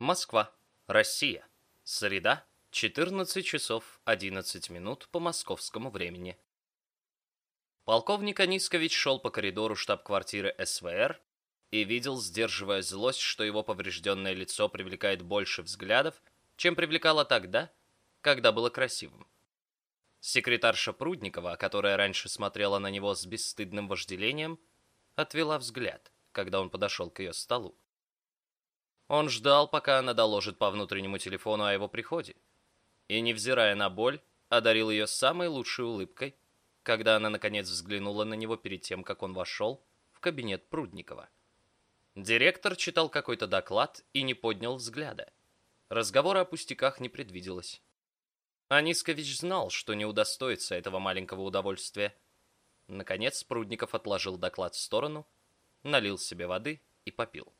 Москва, Россия. Среда, 14 часов 11 минут по московскому времени. Полковник Анискович шел по коридору штаб-квартиры СВР и видел, сдерживая злость, что его поврежденное лицо привлекает больше взглядов, чем привлекало тогда, когда было красивым. Секретарша Прудникова, которая раньше смотрела на него с бесстыдным вожделением, отвела взгляд, когда он подошел к ее столу. Он ждал, пока она доложит по внутреннему телефону о его приходе, и, невзирая на боль, одарил ее самой лучшей улыбкой, когда она наконец взглянула на него перед тем, как он вошел в кабинет Прудникова. Директор читал какой-то доклад и не поднял взгляда. Разговора о пустяках не предвиделось. Анискович знал, что не удостоится этого маленького удовольствия. Наконец Прудников отложил доклад в сторону, налил себе воды и попил.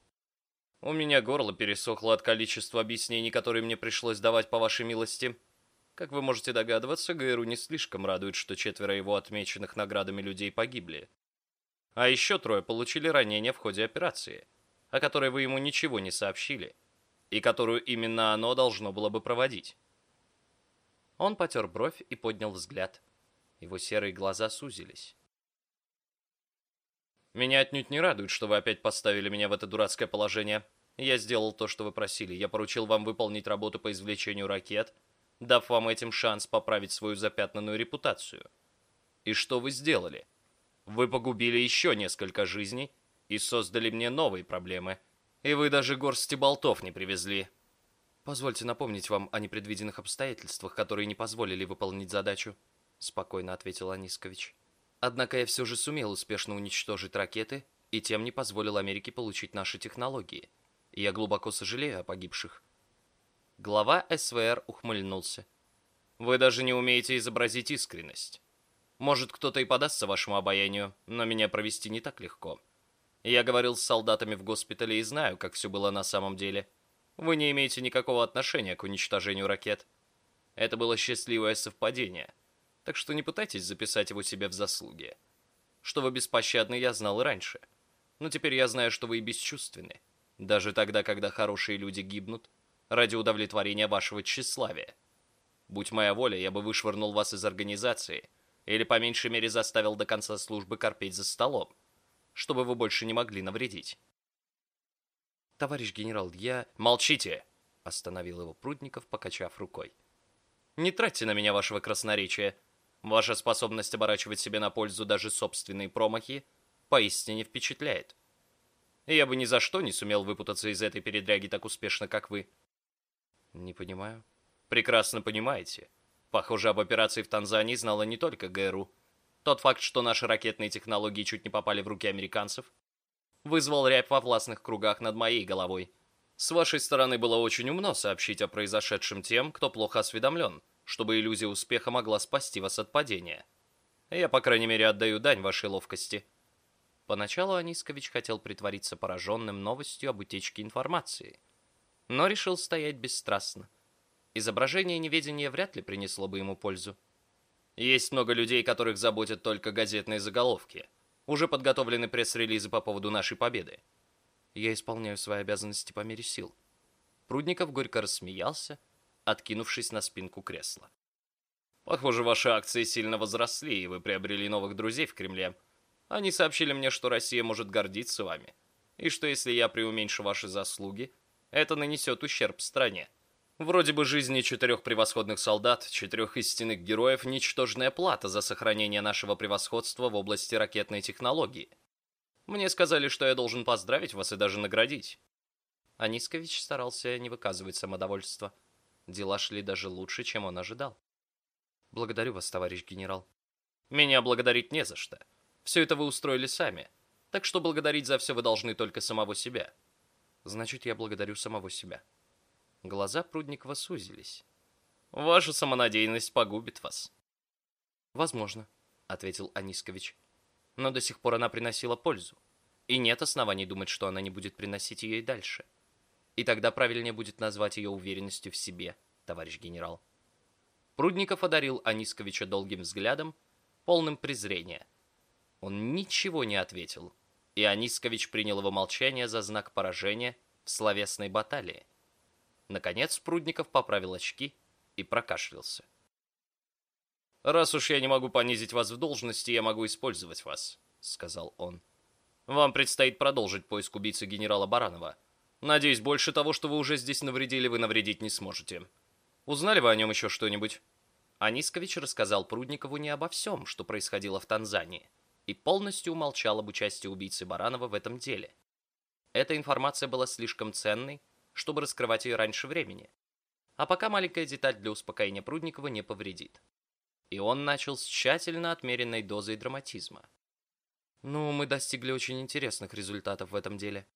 «У меня горло пересохло от количества объяснений, которые мне пришлось давать по вашей милости. Как вы можете догадываться, ГРУ не слишком радует, что четверо его отмеченных наградами людей погибли. А еще трое получили ранения в ходе операции, о которой вы ему ничего не сообщили, и которую именно оно должно было бы проводить. Он потер бровь и поднял взгляд. Его серые глаза сузились. «Меня отнюдь не радует, что вы опять поставили меня в это дурацкое положение. Я сделал то, что вы просили. Я поручил вам выполнить работу по извлечению ракет, дав вам этим шанс поправить свою запятнанную репутацию. И что вы сделали? Вы погубили еще несколько жизней и создали мне новые проблемы. И вы даже горсти болтов не привезли. «Позвольте напомнить вам о непредвиденных обстоятельствах, которые не позволили выполнить задачу», — спокойно ответил Анискович. «Однако я все же сумел успешно уничтожить ракеты и тем не позволил Америке получить наши технологии. я глубоко сожалею о погибших». Глава СВР ухмыльнулся. «Вы даже не умеете изобразить искренность. Может, кто-то и подастся вашему обаянию, но меня провести не так легко. Я говорил с солдатами в госпитале и знаю, как все было на самом деле». Вы не имеете никакого отношения к уничтожению ракет. Это было счастливое совпадение, так что не пытайтесь записать его себе в заслуги. Что вы беспощадны, я знал раньше. Но теперь я знаю, что вы и бесчувственны. Даже тогда, когда хорошие люди гибнут, ради удовлетворения вашего тщеславия. Будь моя воля, я бы вышвырнул вас из организации, или по меньшей мере заставил до конца службы корпеть за столом, чтобы вы больше не могли навредить. «Товарищ генерал, я...» «Молчите!» — остановил его Прудников, покачав рукой. «Не тратьте на меня вашего красноречия. Ваша способность оборачивать себе на пользу даже собственные промахи поистине впечатляет. Я бы ни за что не сумел выпутаться из этой передряги так успешно, как вы». «Не понимаю». «Прекрасно понимаете. Похоже, об операции в Танзании знала не только ГРУ. Тот факт, что наши ракетные технологии чуть не попали в руки американцев, вызвал рябь во властных кругах над моей головой. С вашей стороны было очень умно сообщить о произошедшем тем, кто плохо осведомлен, чтобы иллюзия успеха могла спасти вас от падения. Я, по крайней мере, отдаю дань вашей ловкости. Поначалу Анискович хотел притвориться пораженным новостью об утечке информации, но решил стоять бесстрастно. Изображение неведения вряд ли принесло бы ему пользу. Есть много людей, которых заботят только газетные заголовки – уже подготовлены пресс-релизы по поводу нашей победы. Я исполняю свои обязанности по мере сил. Прудников горько рассмеялся, откинувшись на спинку кресла. Похоже, ваши акции сильно возросли, и вы приобрели новых друзей в Кремле. Они сообщили мне, что Россия может гордиться вами, и что если я преуменьшу ваши заслуги, это нанесет ущерб стране. Вроде бы жизни четырех превосходных солдат, четырех истинных героев – ничтожная плата за сохранение нашего превосходства в области ракетной технологии. Мне сказали, что я должен поздравить вас и даже наградить. Анискович старался не выказывать самодовольства. Дела шли даже лучше, чем он ожидал. Благодарю вас, товарищ генерал. Меня благодарить не за что. Все это вы устроили сами. Так что благодарить за все вы должны только самого себя. Значит, я благодарю самого себя. Глаза Прудникова сузились. «Ваша самонадеянность погубит вас». «Возможно», — ответил Анискович. «Но до сих пор она приносила пользу. И нет оснований думать, что она не будет приносить ее и дальше. И тогда правильнее будет назвать ее уверенностью в себе, товарищ генерал». Прудников одарил Анисковича долгим взглядом, полным презрения. Он ничего не ответил, и Анискович принял его молчание за знак поражения в словесной баталии. Наконец Прудников поправил очки и прокашлялся. «Раз уж я не могу понизить вас в должности, я могу использовать вас», — сказал он. «Вам предстоит продолжить поиск убийцы генерала Баранова. Надеюсь, больше того, что вы уже здесь навредили, вы навредить не сможете. Узнали вы о нем еще что-нибудь?» Анискович рассказал Прудникову не обо всем, что происходило в Танзании, и полностью умолчал об участии убийцы Баранова в этом деле. Эта информация была слишком ценной, чтобы раскрывать ее раньше времени. А пока маленькая деталь для успокоения Прудникова не повредит. И он начал с тщательно отмеренной дозой драматизма. «Ну, мы достигли очень интересных результатов в этом деле»,